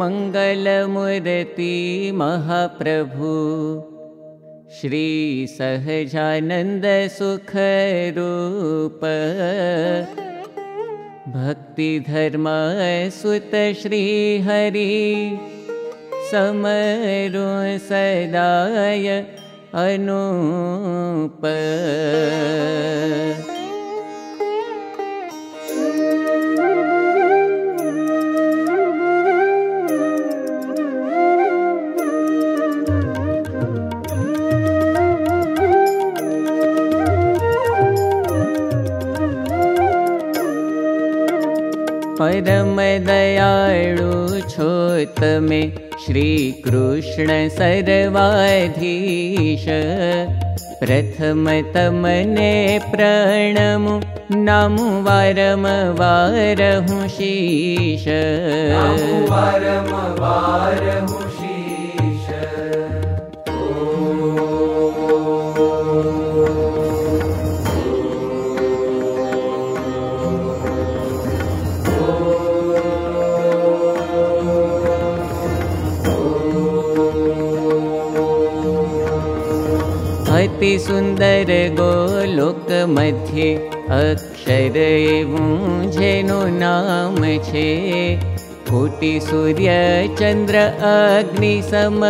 मङ्गलमुरति महाप्रभु श्रीसहजानन्द सुखरूप भक्तिधर्म सुत श्रीहरि समरु सदाय अनूप। परम दयाळु तमे श्रीकृष्ण सर्वाधीश प्रथम तमने प्रणमु नामु वारम वारहु शीश। वारम वारहु अति सुन्दर गोलोक मध्ये अक्षर जेनु नाम छे। कोटि सूर्य चन्द्र अग्नि सम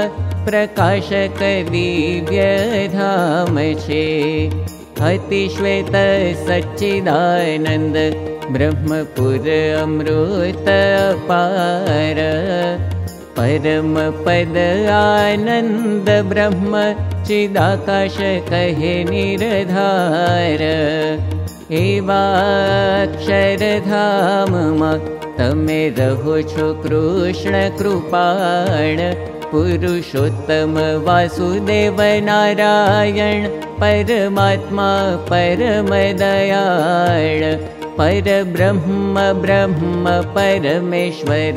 प्रकाशक दिव्य धाम छे। अति श्वेत सच्चिदानन्द ब्रह्मपुर अमृत पार परम पद आनन्द ब्रह्म चिदाकाश कहे निरधार। एवाक्षरधाममा तमे रहो छो कृष्ण कृपाण। पुरुषोत्तम वासुदेव नारायण परमात्मा परमदयाळ परब्रह्म ब्रह्म परमेश्वर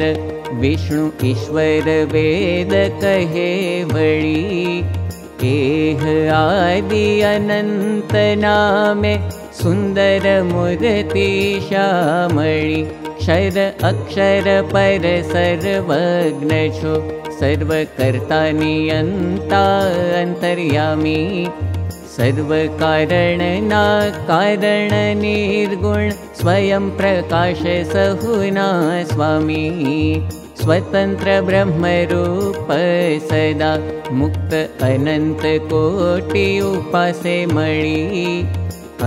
विष्णु ईश्वर वेद कहे वळी एह आदि अनन्त नामे सुन्दर श्यामणि क्षर अक्षर पर सर्वज्ञ छो सर्वकर्ता नियन्ता अन्तर्यामी सर्वकारण ना कारण निर्गुण स्वयं प्रकाश सहुना स्वामी। स्वतन्त्र ब्रह्मरूप सदा मुक्त अनन्त कोटि उपासे मणि।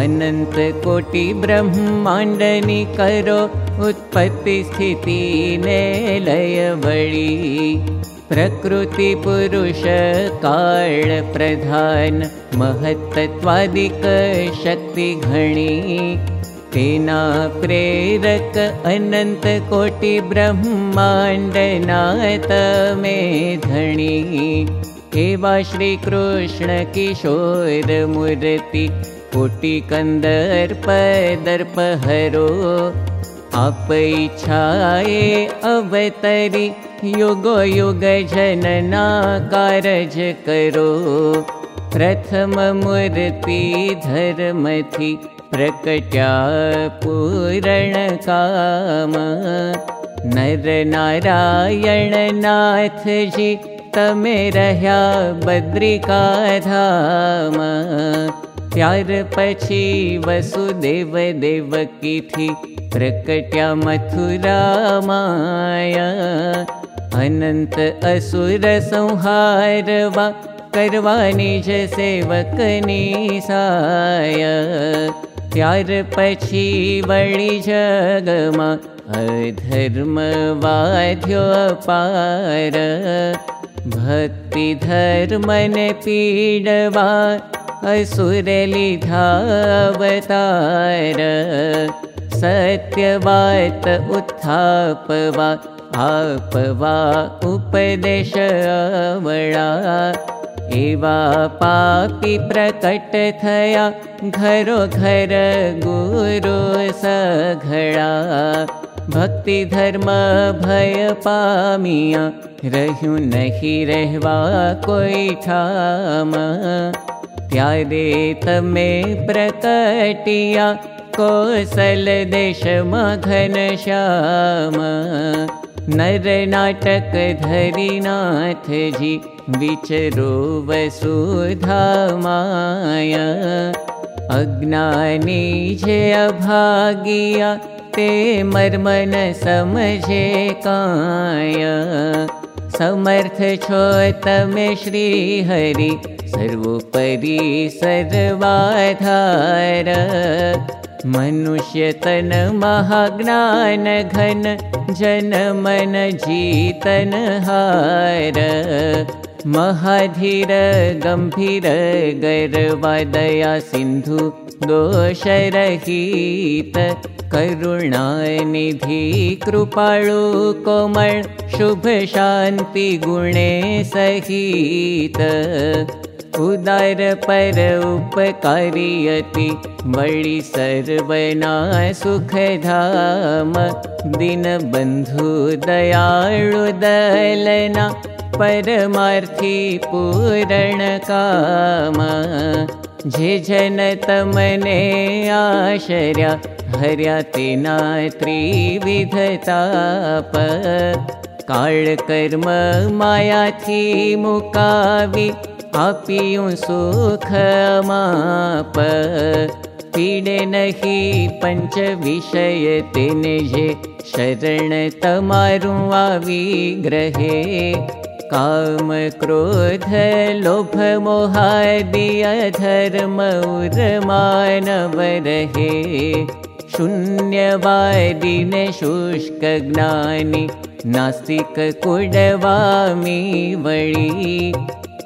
अनन्त कोटि ब्रह्माण्डनि करो उत्पत्ति स्थिति ने लय वळि प्रकृति पुरुष काळ प्रधान महत्त्वादिक शक्ति घणी तेना प्रेरक अनन्त कोटि ब्रह्माण्ड नातमे धणी एवा श्रीकृष्ण किशोर मूर्ति कोटि कन्दर्प दर्प हरो आप इच्छाए अवतरी युगो युग जनना कारज करो। प्रथम मूर्ति धर्मथि प्रकट्या पूरण काम। नर नारायण नाथ जी तमे रह्या बद्रिका धाम त्यार पछी वसुदेव देवकी प्रकट्या मथुरा माया अनंत असुर संहारवा करवानी ज सेवकनी साय। त्यार पछी वळी जगमा अधर्म वाध्यो पार भक्ति धर्मन पीडवा असुर लिधावतार सत्यवात उत्थापवा आपवा उपदेश आवळा एवा पापी प्रकट थया घरो घर गुरु सघड़ा भक्ति धर्म भय पामिया रहूं नहीं रहवा कोई ठाम। त्यारे तमे प्रकटिया कोसल देश मघन श्याम नर नाटक जी विचरो वसुधा माया। अज्ञानी जे अभागिया ते मर्मन समझे काय। समर्थ छो तमे श्री हरि सर्वोपरि सर्वाधार मनुष्य तन महाज्ञान घन जन मन जीतन हार। महाधीर गम्भीर गर्वादया सिन्धु दोषरहित। करुणानिधि कृपाळु कोमल शुभ शान्ति गुणे सहित उदार पर उपकारियति वळि सर्वना सुखधाम। दीनबन्धु दयाळु दलना परमार्थी पूरण काम। जे जन तमने आशर्या हर्या तेना त्रिविधताप काळ कर्म मायाथी मुकावी आपियूं सुख माप पीडे नहि पंच विषय तेने जे शरण तमारू आवी ग्रहे। काम क्रोध लोभ मोहादिय धर्म मानव रहे। शून्यवादिने शुष्क ज्ञानी नास्तिक कुडवामी वळी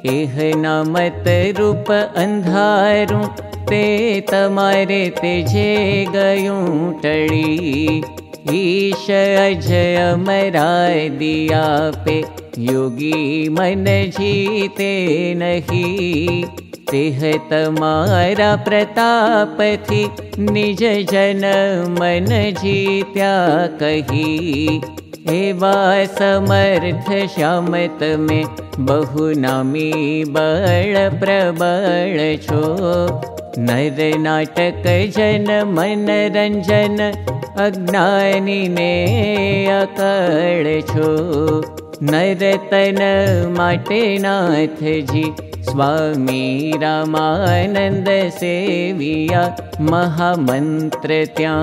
एह नामत रूप अंधारू ते तमारे ते जे गयूं टळी। ईश अजय मराय दिया पे योगी मन जीते नहीं। तेह तमारा प्रताप थी निज जन मन जीत्या कही समर्थ श्यामत में बहु नामी प्रबल छो। नर नाटक जन मन रंजन अज्ञानी ने अकड़ छो। नरतन माटे नाथ जी स्वामी रामानंद सेविया महामंत्र त्या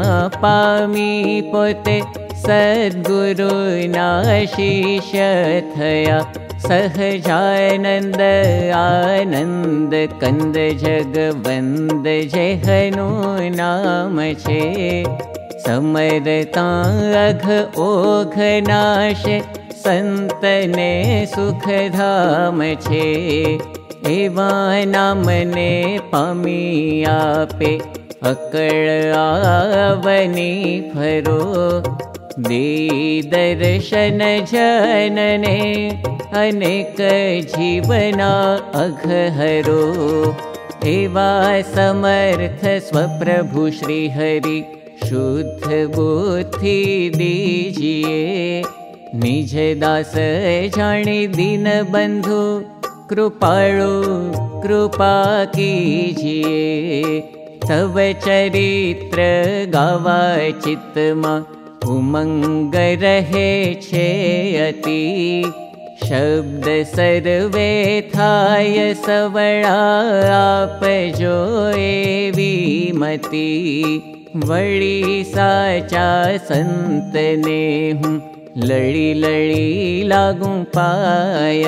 पामी पोते सद्गुरु नाशिष्य थया सहजानंद आनंद कंद जगवंद जेहनु नाम छे। समरता अघ ओघ नाश संतने सुखधाम छे एवा नामने पामी आपे अकड़ आवनी फरो। दे दर्शन जनने अनेक जीवना अघहरो। एवा समर्थ स्वप्रभु श्रीहरि शुद्ध बुद्धि दीजिए निज दास जानी दीन बंधु कृपाळु कृपा कीजिए सब चरित्र गावा छे अति शब्द सर्वे थाय सवड़ा आप जो एवी मती वड़ी साचा संत ने हूँ लड़ी लड़ी लागू पाय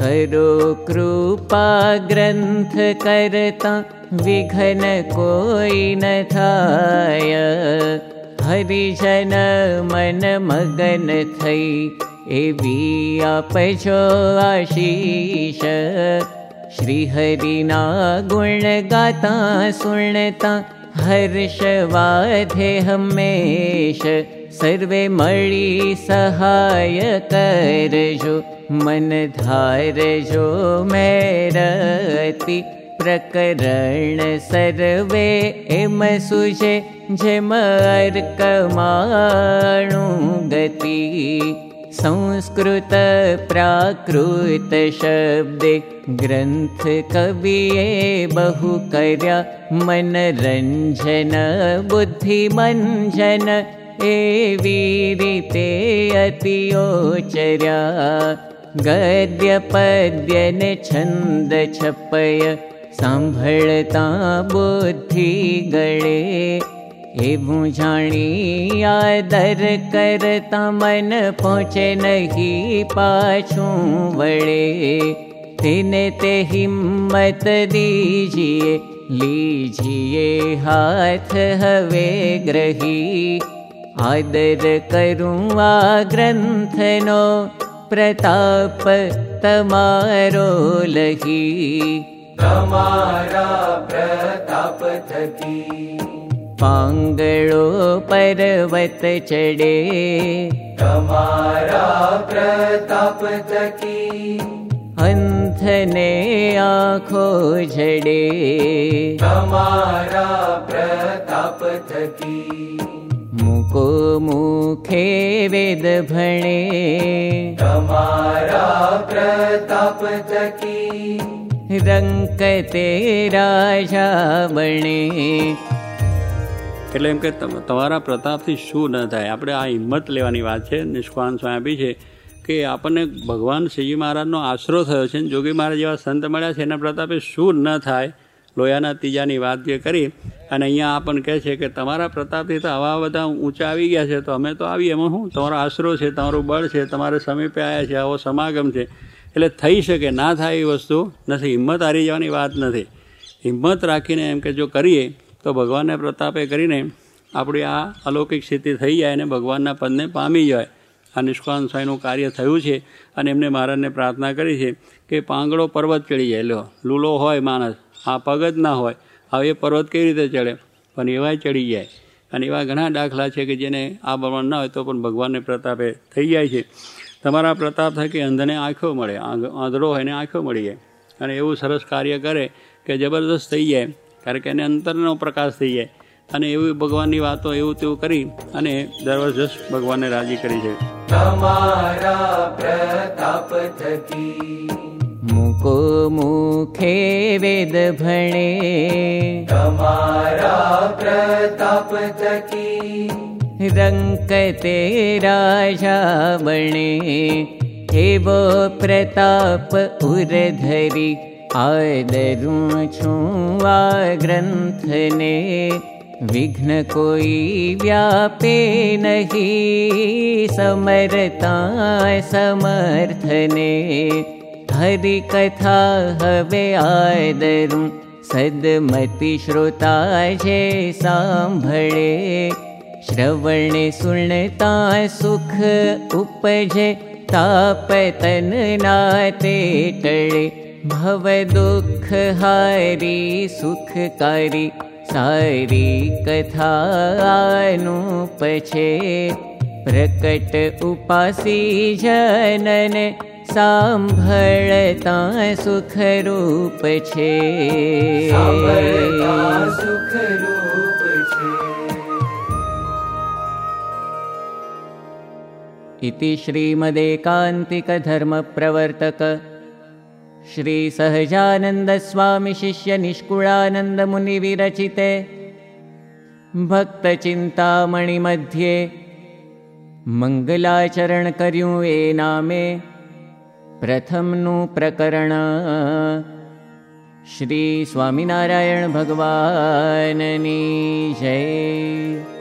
करो कृपा ग्रंथ करता विघन कोई न थाय। हरिजन मन मगन थई एवी जो आशीष। श्री हरिना गुण गाता सुनता हर्ष वाधे हमेश सर्वे मणि सहाय करजो मन धारजो मेरति प्रकरण सर्वे एम सुजे जे मर कमाणु गति। संस्कृत प्राकृत शब्दे ग्रन्थ कविये बहु कर्या मनरञ्जन बुद्धिमञ्जन अतिो चर्या गद्य पद्य नन्द छपय सम्भळता बुद्धि गळे एव करता मन पच नहि पा वळे थिनते हिम्मत दीजिए लीजिए हाथ हवे ग्रही आदर करुवा ग्रन्थनो प्रताप तमारो कमाराप छकि पाङ्गडो पर्वात चडे तमारा प्र ताप चकी अन्थ ने आखोडे कमारा प्र ताप छकि मुको मुखे वेद भणे तमारा प्रताप तकी रङ्क ते राजा बणे એટલે એમ કે તમારા પ્રતાપથી શું ન થાય આપણે આ હિંમત લેવાની વાત છે નિષ્કાન સ્વામી આપી છે કે આપણને ભગવાન શ્રીજી મહારાજનો આશરો થયો છે જોગી મહારાજ જેવા સંત મળ્યા છે એના પ્રતાપે શું ન થાય લોયાના ત્રીજાની વાત જે કરી, અને અહીંયા આપણને કહે છે કે તમારા પ્રતાપથી તો આવા બધા ઊંચા આવી ગયા છે, તો અમે તો આવીએ. એમાં શું? તમારો આશરો છે, તમારું બળ છે, તમારે સમીપે આવ્યા છે, આવો સમાગમ છે. એટલે થઈ શકે, ના થાય એ વસ્તુ નથી. હિંમત હારી જવાની વાત નથી. હિંમત રાખીને એમ કે જો કરીએ, તો ભગવાનના પ્રતાપે કરીને આપણી આ અલૌકિક સ્થિતિ થઈ જાય અને ભગવાનના પદને પામી જાય. આ નિષ્કાન સ્વામીનું કાર્ય થયું છે, અને એમને મહારાજને પ્રાર્થના કરી છે કે પાંગડો પર્વત ચડી જાય. લો, લૂલો હોય માણસ. આ પગ જ ના હોય. હવે એ પર્વત કેવી રીતે ચડે? પણ એવાય ચડી જાય. અને એવા ઘણા દાખલા છે કે જેને આ બળવણ ના હોય તો પણ ભગવાનને પ્રતાપે થઈ જાય છે. તમારા પ્રતાપ થકી અંધને આંખો મળે આંધળો હોય એને આંખો મળી જાય. અને એવું સરસ કાર્ય કરે કે જબરદસ્ત થઈ જાય, કારણ કે એને અંતરનો પ્રકાશ થઈ જાય. અને એવી ભગવાનની વાતો એવું તેવું કરી અને દરવજસ ભગવાનને રાજી કરી છે. તમારા પ્રતાપ થકી मुको मुखे वेद भणे। तमारा तापचके रङ्क ते राजा बणे हे प्रताप उरधरि आदरु छुवा ग्रन्थने। विघ्न कोई व्यापे नहि समरता समर्थने। हरि कथा हवे आदरूं सद्मति श्रोता सांभळे। श्रवणे सुणता सुख उपजे ताप तन नाते टळे। भव दुःख हारी सुखकारी सारी कथानुपछे प्रकट उपासी जनन साम्भळता सुखरूप छे। सुखरूप छे। इति श्रीमदेकान्तिकधर्मप्रवर्तक श्रीसहजानन्दस्वामिशिष्यनिष्कुळानन्दमुनिविरचिते भक्तचिन्तामणिमध्ये मङ्गलाचरण कर्युं ए नामे प्रथमनु प्रकरण। श्रीस्वामिनारायण भगवाननी जय